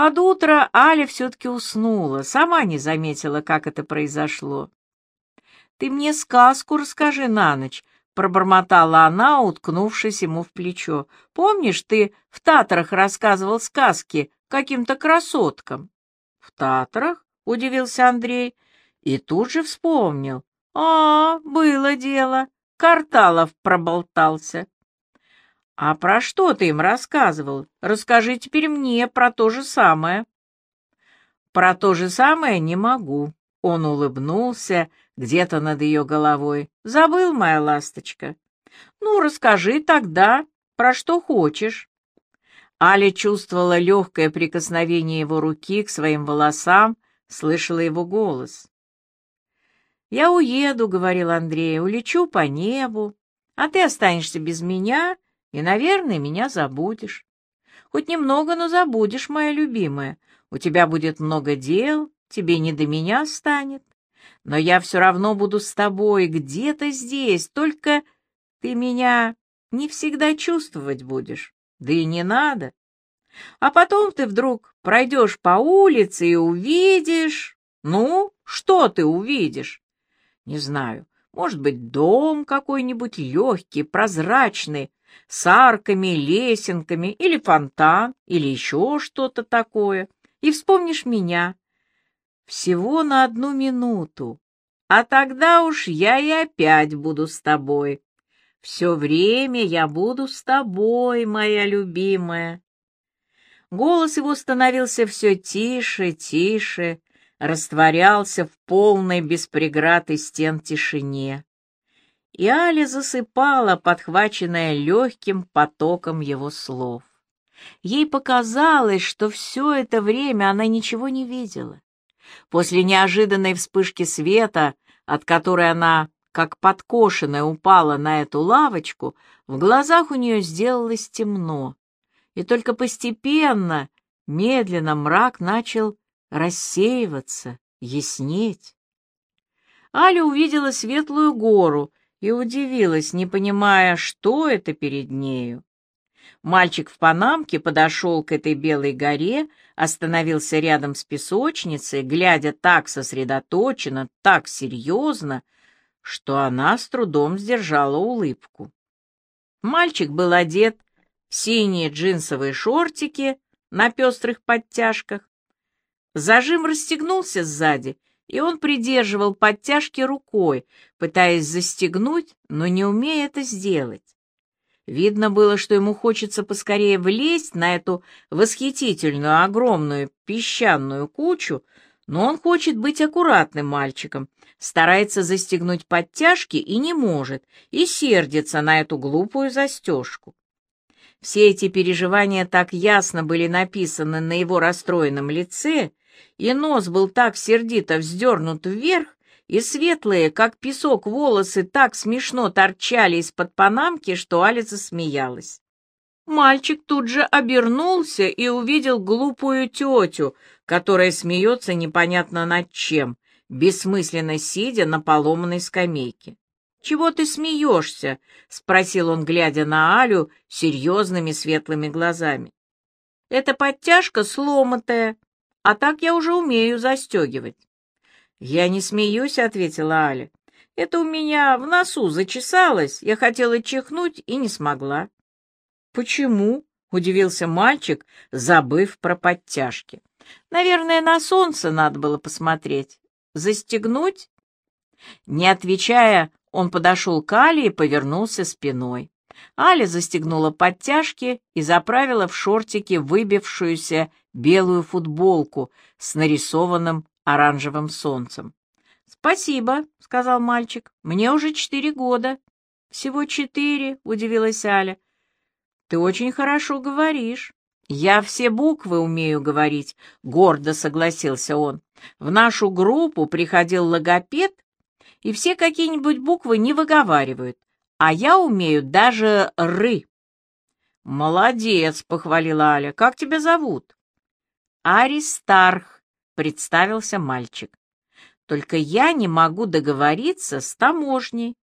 Под утро Аля все-таки уснула, сама не заметила, как это произошло. «Ты мне сказку расскажи на ночь», — пробормотала она, уткнувшись ему в плечо. «Помнишь, ты в Татрах рассказывал сказки каким-то красоткам?» «В Татрах?» — удивился Андрей и тут же вспомнил. «А, было дело, Карталов проболтался». «А про что ты им рассказывал? Расскажи теперь мне про то же самое». «Про то же самое не могу», — он улыбнулся где-то над ее головой. «Забыл, моя ласточка?» «Ну, расскажи тогда, про что хочешь». Аля чувствовала легкое прикосновение его руки к своим волосам, слышала его голос. «Я уеду», — говорил Андрей, — «улечу по небу, а ты останешься без меня и, наверное, меня забудешь. Хоть немного, но забудешь, моя любимая. У тебя будет много дел, тебе не до меня станет. Но я все равно буду с тобой где-то здесь, только ты меня не всегда чувствовать будешь. Да и не надо. А потом ты вдруг пройдешь по улице и увидишь... Ну, что ты увидишь? Не знаю, может быть, дом какой-нибудь легкий, прозрачный, с арками, лесенками, или фонтан, или еще что-то такое, и вспомнишь меня. Всего на одну минуту, а тогда уж я и опять буду с тобой. Все время я буду с тобой, моя любимая. Голос его становился все тише, тише, растворялся в полной без стен тишине и Аля засыпала, подхваченная легким потоком его слов. Ей показалось, что все это время она ничего не видела. После неожиданной вспышки света, от которой она, как подкошенная, упала на эту лавочку, в глазах у нее сделалось темно, и только постепенно, медленно мрак начал рассеиваться, яснеть. Аля увидела светлую гору, и удивилась, не понимая, что это перед нею. Мальчик в панамке подошел к этой белой горе, остановился рядом с песочницей, глядя так сосредоточенно, так серьезно, что она с трудом сдержала улыбку. Мальчик был одет в синие джинсовые шортики на пестрых подтяжках. Зажим расстегнулся сзади, и он придерживал подтяжки рукой, пытаясь застегнуть, но не умея это сделать. Видно было, что ему хочется поскорее влезть на эту восхитительную огромную песчаную кучу, но он хочет быть аккуратным мальчиком, старается застегнуть подтяжки и не может, и сердится на эту глупую застежку. Все эти переживания так ясно были написаны на его расстроенном лице, и нос был так сердито вздернут вверх, и светлые, как песок, волосы так смешно торчали из-под панамки, что Аля засмеялась. Мальчик тут же обернулся и увидел глупую тетю, которая смеется непонятно над чем, бессмысленно сидя на поломанной скамейке. «Чего ты смеешься?» — спросил он, глядя на Алю серьезными светлыми глазами. «Это подтяжка сломатая, а так я уже умею застегивать. «Я не смеюсь», — ответила Аля. «Это у меня в носу зачесалось, я хотела чихнуть и не смогла». «Почему?» — удивился мальчик, забыв про подтяжки. «Наверное, на солнце надо было посмотреть. Застегнуть?» Не отвечая, он подошел к Але и повернулся спиной. Аля застегнула подтяжки и заправила в шортики выбившуюся белую футболку с нарисованным оранжевым солнцем. «Спасибо», — сказал мальчик, — «мне уже четыре года». «Всего четыре», — удивилась Аля. «Ты очень хорошо говоришь». «Я все буквы умею говорить», — гордо согласился он. «В нашу группу приходил логопед, и все какие-нибудь буквы не выговаривают, а я умею даже «ры». «Молодец», — похвалила Аля. «Как тебя зовут?» «Аристарх», представился мальчик. Только я не могу договориться с таможней.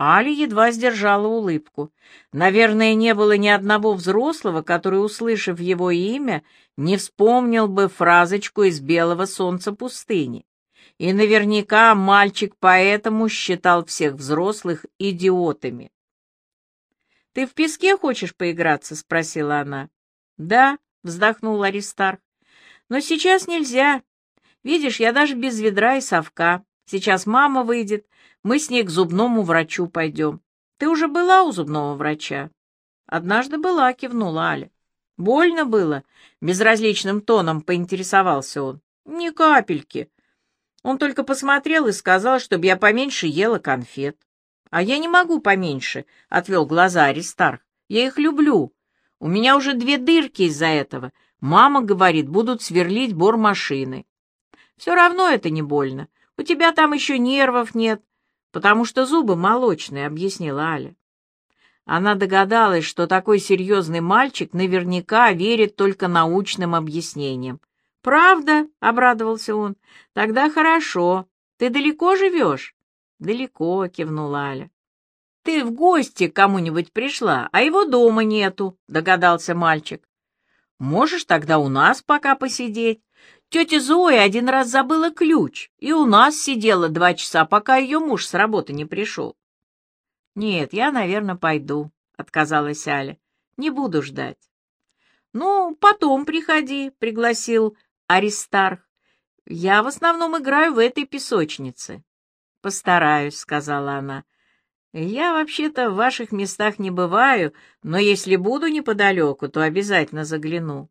Али едва сдержала улыбку. Наверное, не было ни одного взрослого, который, услышав его имя, не вспомнил бы фразочку из «Белого солнца пустыни». И наверняка мальчик поэтому считал всех взрослых идиотами. «Ты в песке хочешь поиграться?» — спросила она. «Да», — вздохнул Аристарх. «Но сейчас нельзя. Видишь, я даже без ведра и совка. Сейчас мама выйдет, мы с ней к зубному врачу пойдем. Ты уже была у зубного врача?» «Однажды была», — кивнула Аля. «Больно было?» — безразличным тоном поинтересовался он. «Ни капельки». Он только посмотрел и сказал, чтобы я поменьше ела конфет. «А я не могу поменьше», — отвел глаза Аристарх. «Я их люблю. У меня уже две дырки из-за этого. Мама говорит, будут сверлить бор машины. Все равно это не больно. У тебя там еще нервов нет, потому что зубы молочные», — объяснила Аля. Она догадалась, что такой серьезный мальчик наверняка верит только научным объяснениям. «Правда?» — обрадовался он. «Тогда хорошо. Ты далеко живешь?» «Далеко», — кивнула Аля. «Ты в гости кому-нибудь пришла, а его дома нету», — догадался мальчик. «Можешь тогда у нас пока посидеть. Тетя Зоя один раз забыла ключ, и у нас сидела два часа, пока ее муж с работы не пришел». «Нет, я, наверное, пойду», — отказалась Аля. «Не буду ждать». «Ну, потом приходи», — пригласил Аристарх. «Я в основном играю в этой песочнице». «Постараюсь», — сказала она. «Я вообще-то в ваших местах не бываю, но если буду неподалеку, то обязательно загляну».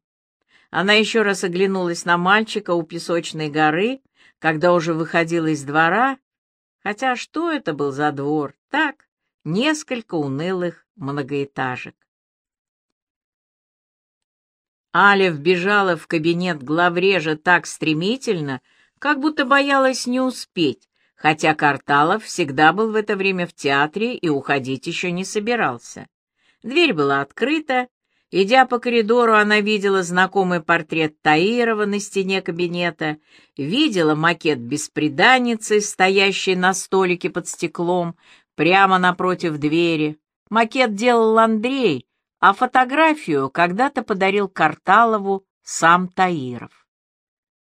Она еще раз оглянулась на мальчика у песочной горы, когда уже выходила из двора. Хотя что это был за двор? Так, несколько унылых многоэтажек. Аля вбежала в кабинет главрежа так стремительно, как будто боялась не успеть, хотя Карталов всегда был в это время в театре и уходить еще не собирался. Дверь была открыта. Идя по коридору, она видела знакомый портрет Таирова на стене кабинета, видела макет бесприданницы, стоящей на столике под стеклом, прямо напротив двери. Макет делал Андрей, а фотографию когда-то подарил Карталову сам Таиров.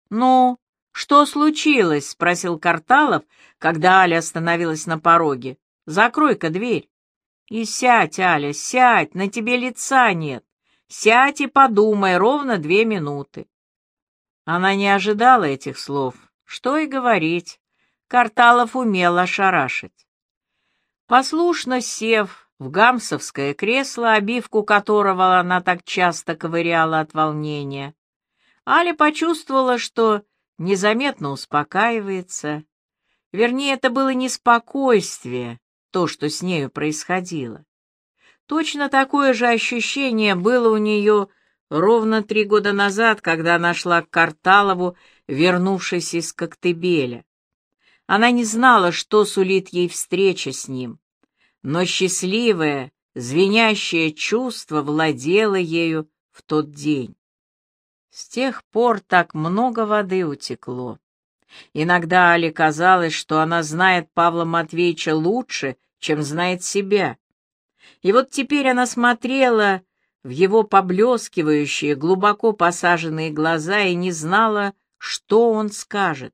«Ну, что случилось?» — спросил Карталов, когда Аля остановилась на пороге. «Закрой-ка дверь». «И сядь, Аля, сядь, на тебе лица нет. Сядь и подумай ровно две минуты». Она не ожидала этих слов. Что и говорить. Карталов умел ошарашить. Послушно сев, в гамсовское кресло, обивку которого она так часто ковыряла от волнения. Аля почувствовала, что незаметно успокаивается. Вернее, это было не спокойствие, то, что с нею происходило. Точно такое же ощущение было у нее ровно три года назад, когда она шла к Карталову, вернувшись из Коктебеля. Она не знала, что сулит ей встреча с ним но счастливое, звенящее чувство владело ею в тот день. С тех пор так много воды утекло. Иногда Але казалось, что она знает Павла Матвеевича лучше, чем знает себя. И вот теперь она смотрела в его поблескивающие, глубоко посаженные глаза и не знала, что он скажет.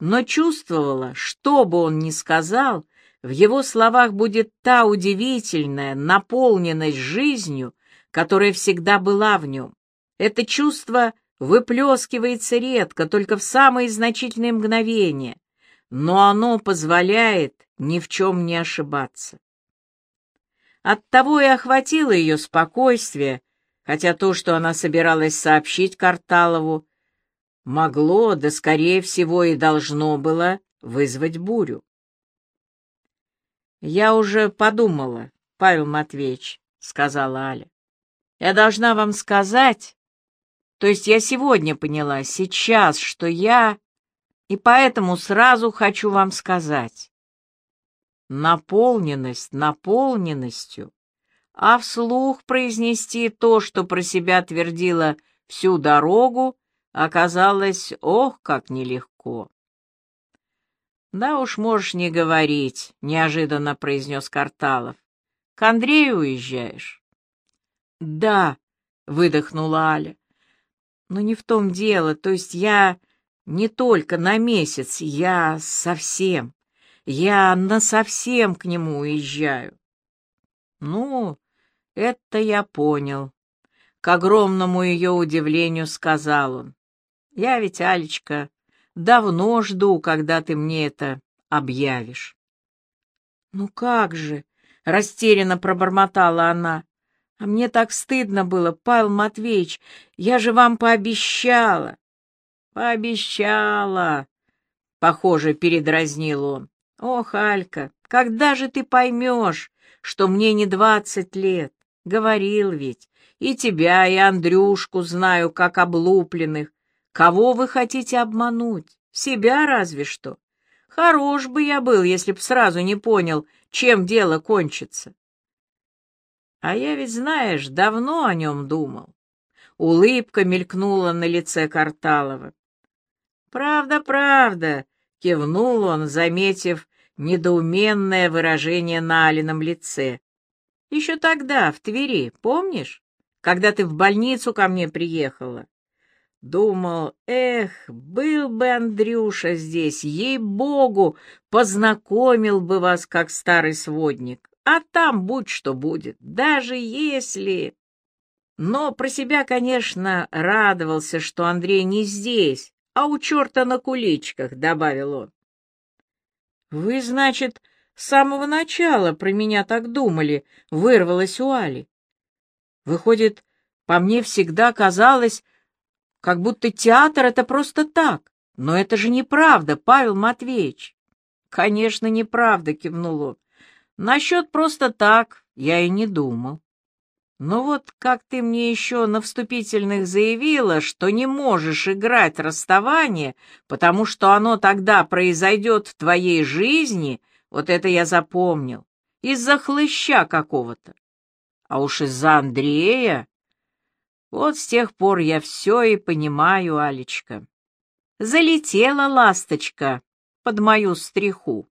Но чувствовала, что бы он ни сказал, в его словах будет та удивительная наполненность жизнью, которая всегда была в нем. Это чувство выплескивается редко, только в самые значительные мгновения, но оно позволяет ни в чем не ошибаться. Оттого и охватило ее спокойствие, хотя то, что она собиралась сообщить Карталову, могло, да скорее всего и должно было, вызвать бурю. «Я уже подумала, Павел Матвеевич», — сказала Аля. «Я должна вам сказать, то есть я сегодня поняла, сейчас, что я, и поэтому сразу хочу вам сказать. Наполненность наполненностью, а вслух произнести то, что про себя твердила всю дорогу, оказалось, ох, как нелегко. Да уж можешь не говорить, неожиданно произнес Карталов. К Андрею уезжаешь? Да, выдохнула Аля. Но не в том дело, то есть я не только на месяц, я совсем. Я насовсем к нему уезжаю. Ну, это я понял. К огромному ее удивлению сказал он. Я ведь, Алечка, давно жду, когда ты мне это объявишь. Ну как же, растерянно пробормотала она. А мне так стыдно было, Павел Матвеевич, я же вам пообещала. Пообещала, похоже, передразнил он. Ох, Алька, когда же ты поймешь, что мне не двадцать лет? Говорил ведь, и тебя, и Андрюшку знаю, как облупленных. Кого вы хотите обмануть? Себя разве что. Хорош бы я был, если б сразу не понял, чем дело кончится. А я ведь, знаешь, давно о нем думал. Улыбка мелькнула на лице Карталова. «Правда, правда», — кивнул он, заметив недоуменное выражение на Алином лице. «Еще тогда, в Твери, помнишь, когда ты в больницу ко мне приехала? Думал, эх, был бы Андрюша здесь, ей-богу, познакомил бы вас как старый сводник, а там будь что будет, даже если... Но про себя, конечно, радовался, что Андрей не здесь, а у черта на куличках, — добавил он. — Вы, значит, с самого начала про меня так думали, — вырвалась у Али. Выходит, по мне всегда казалось, как будто театр — это просто так. Но это же неправда, Павел Матвеевич. Конечно, неправда, кивнул он. Насчет просто так я и не думал. Но вот как ты мне еще на вступительных заявила, что не можешь играть расставание, потому что оно тогда произойдет в твоей жизни, вот это я запомнил, из-за хлыща какого-то. А уж из-за Андрея вот с тех пор я все и понимаю, Алечка. Залетела ласточка под мою стриху.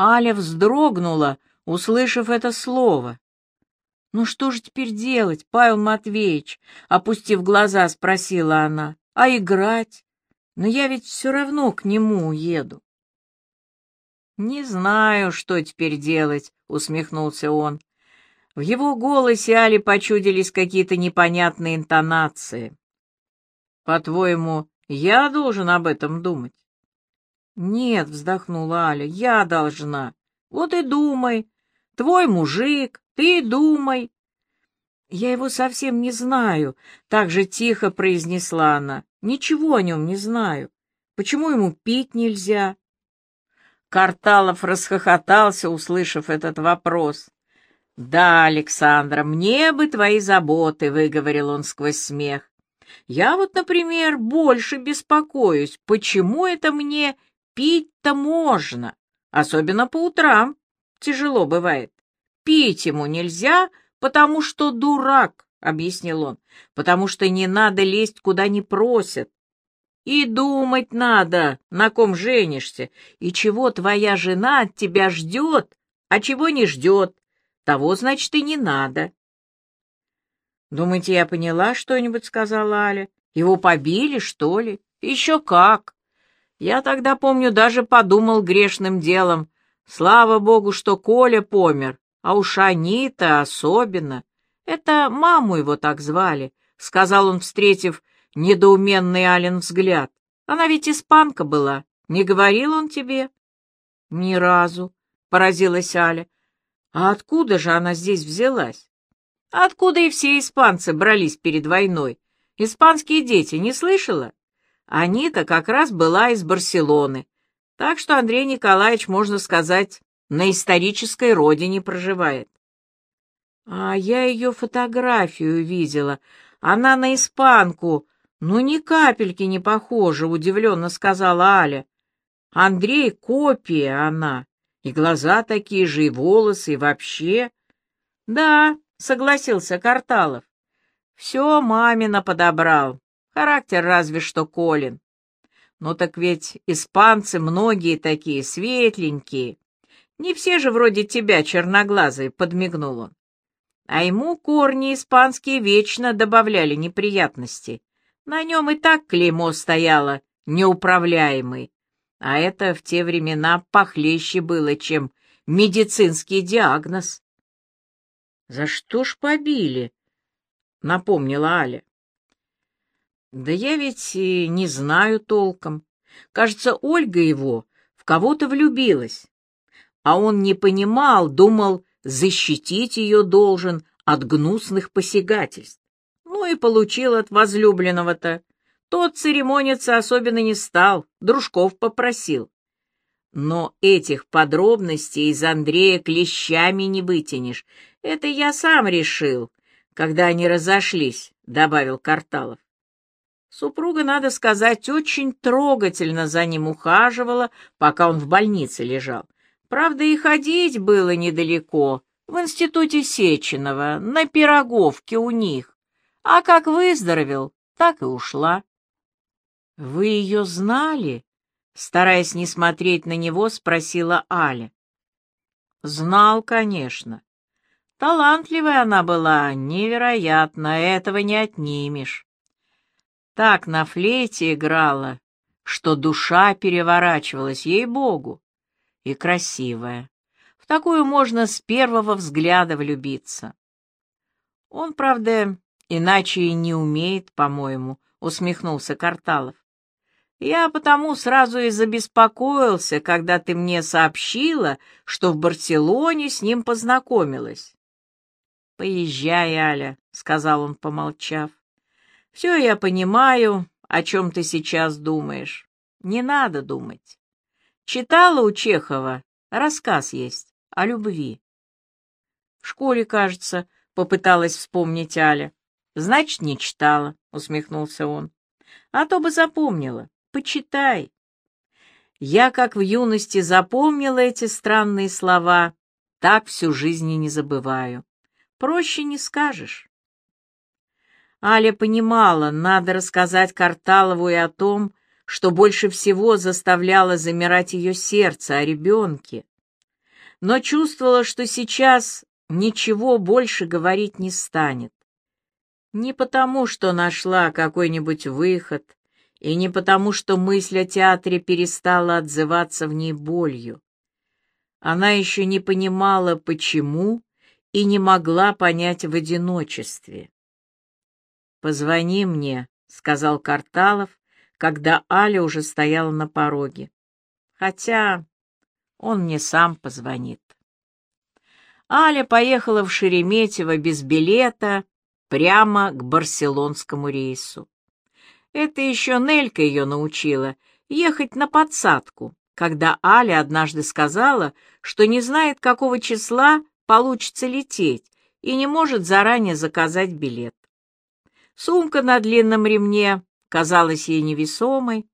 Аля вздрогнула, услышав это слово. «Ну что же теперь делать, Павел Матвеевич?» — опустив глаза, спросила она. «А играть? Но я ведь все равно к нему уеду». «Не знаю, что теперь делать», — усмехнулся он. В его голосе Али почудились какие-то непонятные интонации. «По-твоему, я должен об этом думать?» «Нет», — вздохнула Аля, — «я должна. Вот и думай. Твой мужик, ты думай». «Я его совсем не знаю», — так же тихо произнесла она. «Ничего о нем не знаю. Почему ему пить нельзя?» Карталов расхохотался, услышав этот вопрос. «Да, Александра, мне бы твои заботы», — выговорил он сквозь смех. «Я вот, например, больше беспокоюсь, почему это мне пить-то можно, особенно по утрам. Тяжело бывает. Пить ему нельзя, потому что дурак», — объяснил он, «потому что не надо лезть, куда не просят. И думать надо, на ком женишься, и чего твоя жена от тебя ждет, а чего не ждет. Того, значит, и не надо. «Думаете, я поняла что-нибудь?» — сказала Аля. «Его побили, что ли? Еще как!» Я тогда, помню, даже подумал грешным делом. Слава богу, что Коля помер, а уж они-то особенно. Это маму его так звали, — сказал он, встретив недоуменный Ален взгляд. Она ведь испанка была, не говорил он тебе? — Ни разу, — поразилась Аля. А откуда же она здесь взялась? Откуда и все испанцы брались перед войной? Испанские дети, не слышала? Анита как раз была из Барселоны, так что Андрей Николаевич, можно сказать, на исторической родине проживает. А я ее фотографию видела. Она на испанку. Ну, ни капельки не похожа, удивленно сказала Аля. Андрей — копия она. И глаза такие же, и волосы, и вообще. Да, согласился Карталов. Все мамина подобрал. Характер разве что Колин. Ну так ведь испанцы многие такие светленькие. Не все же вроде тебя черноглазые, подмигнул он. А ему корни испанские вечно добавляли неприятности. На нем и так клеймо стояло, неуправляемый. А это в те времена похлеще было, чем медицинский диагноз. «За что ж побили?» — напомнила Аля. «Да я ведь и не знаю толком. Кажется, Ольга его в кого-то влюбилась. А он не понимал, думал, защитить ее должен от гнусных посягательств. Ну и получил от возлюбленного-то. Тот церемониться особенно не стал, дружков попросил. Но этих подробностей из Андрея клещами не вытянешь. Это я сам решил, когда они разошлись, — добавил Карталов. Супруга, надо сказать, очень трогательно за ним ухаживала, пока он в больнице лежал. Правда, и ходить было недалеко, в институте Сеченова, на Пироговке у них. А как выздоровел, так и ушла. — Вы ее знали? — стараясь не смотреть на него, спросила Аля. — Знал, конечно. Талантливая она была, невероятно, этого не отнимешь. Так на флейте играла, что душа переворачивалась, ей-богу, и красивая. В такую можно с первого взгляда влюбиться. Он, правда, иначе и не умеет, по-моему, усмехнулся Карталов. Я потому сразу и забеспокоился, когда ты мне сообщила, что в Барселоне с ним познакомилась. «Поезжай, Аля», — сказал он, помолчав. «Все я понимаю, о чем ты сейчас думаешь. Не надо думать. Читала у Чехова, рассказ есть о любви». «В школе, кажется», — попыталась вспомнить Аля. «Значит, не читала», — усмехнулся он. «А то бы запомнила. Почитай». Я, как в юности, запомнила эти странные слова, так всю жизнь и не забываю. Проще не скажешь. Аля понимала, надо рассказать Карталову и о том, что больше всего заставляло замирать ее сердце о ребенке, но чувствовала, что сейчас ничего больше говорить не станет. Не потому, что нашла какой-нибудь выход, и не потому, что мысль о театре перестала отзываться в ней болью. Она еще не понимала, почему и не могла понять в одиночестве. «Позвони мне», — сказал Карталов, когда Аля уже стояла на пороге. «Хотя он мне сам позвонит». Аля поехала в Шереметьево без билета прямо к барселонскому рейсу. Это еще Нелька ее научила ехать на подсадку, когда Аля однажды сказала, что не знает, какого числа получится лететь и не может заранее заказать билет. Сумка на длинном ремне казалась ей невесомой.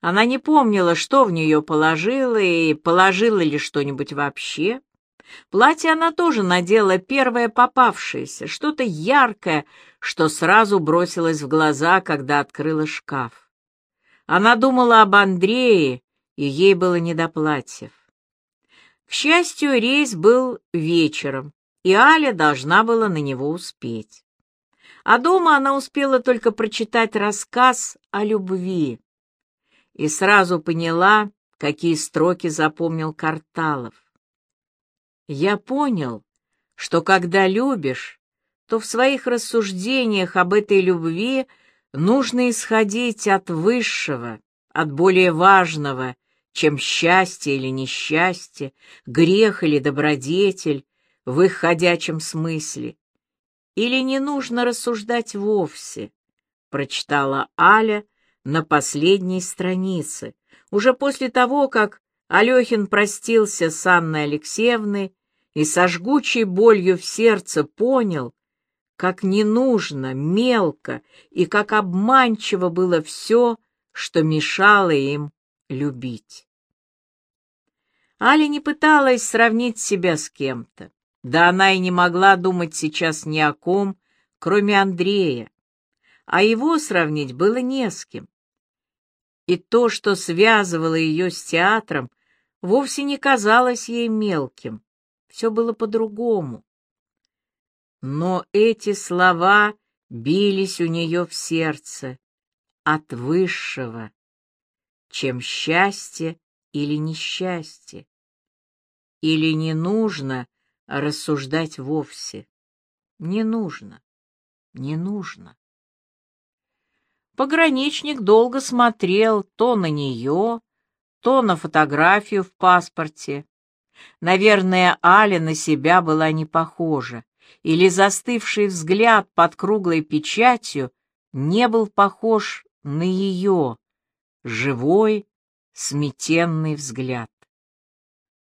Она не помнила, что в нее положила и положила ли что-нибудь вообще. Платье она тоже надела первое попавшееся, что-то яркое, что сразу бросилось в глаза, когда открыла шкаф. Она думала об Андрее, и ей было не до платьев. К счастью, рейс был вечером, и Аля должна была на него успеть. А дома она успела только прочитать рассказ о любви и сразу поняла, какие строки запомнил Карталов. «Я понял, что когда любишь, то в своих рассуждениях об этой любви нужно исходить от высшего, от более важного, чем счастье или несчастье, грех или добродетель в их ходячем смысле. Или не нужно рассуждать вовсе, прочитала Аля на последней странице, уже после того, как Алехин простился с Анной Алексеевной и со жгучей болью в сердце понял, как ненужно, мелко и как обманчиво было все, что мешало им любить. Аля не пыталась сравнить себя с кем-то. Да она и не могла думать сейчас ни о ком, кроме Андрея. А его сравнить было не с кем. И то, что связывало ее с театром, вовсе не казалось ей мелким. Все было по-другому. Но эти слова бились у нее в сердце от высшего, чем счастье или несчастье. Или не нужно рассуждать вовсе. Не нужно, не нужно. Пограничник долго смотрел то на нее, то на фотографию в паспорте. Наверное, Аля на себя была не похожа, или застывший взгляд под круглой печатью не был похож на ее живой, сметенный взгляд.